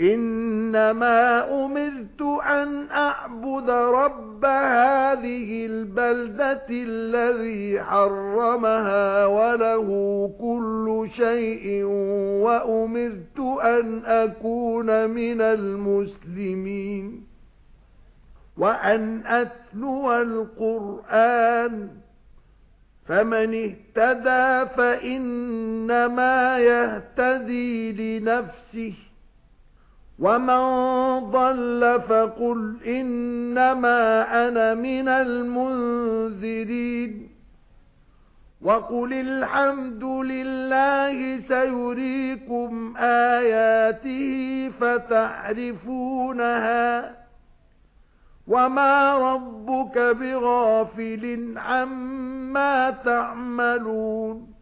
إِنَّمَا أُمِرْتُ أَنْ أَعْبُدَ رَبَّ هَذِهِ الْبَلْدَةِ الَّذِي حَرَّمَهَا وَلَهُ كُلُّ شَيْءٍ وَأُمِرْتُ أَنْ أَكُونَ مِنَ الْمُسْلِمِينَ وَأَنْ أَتْلُوَ الْقُرْآنَ. فَمَنِ اهْتَدَى فَإِنَّمَا يَهْتَدِي لِنَفْسِهِ. وَمَن ضَلَّ فَقُلْ إِنَّمَا أَنَا مِنَ الْمُنذِرِينَ وَقُلِ الْحَمْدُ لِلَّهِ سَيُرِيكُمْ آيَاتِهِ فَتَعْرِفُونَهَا وَمَا رَبُّكَ بِغَافِلٍ عَمَّا تَعْمَلُونَ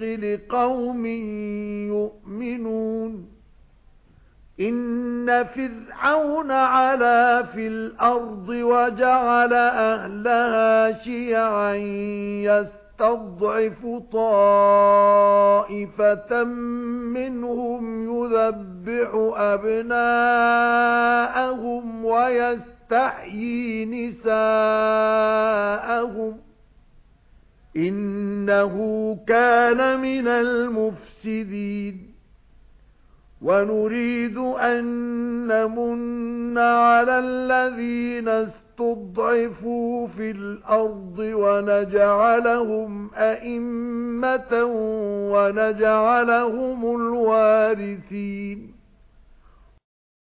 لِقَوْمٍ يُؤْمِنُونَ إِنَّ فِرْعَوْنَ عَلَا فِي الْأَرْضِ وَجَعَلَ أَهْلَهَا شِيَعًا يَسْتَضْعِفُ طَائِفَةً مِنْهُمْ يُذَبِّحُ أَبْنَاءَهُمْ وَيَسْتَحْيِي نِسَاءَهُمْ إِنَّهُ كَانَ مِنَ الْمُفْسِدِينَ. وَنُرِيدُ أَن نَّمُنَّ عَلَى الَّذِينَ اسْتُضْعِفُوا فِي الْأَرْضِ وَنَجْعَلَهُمْ أَئِمَّةً وَنَجْعَلَهُمُ الْوَارِثِينَ.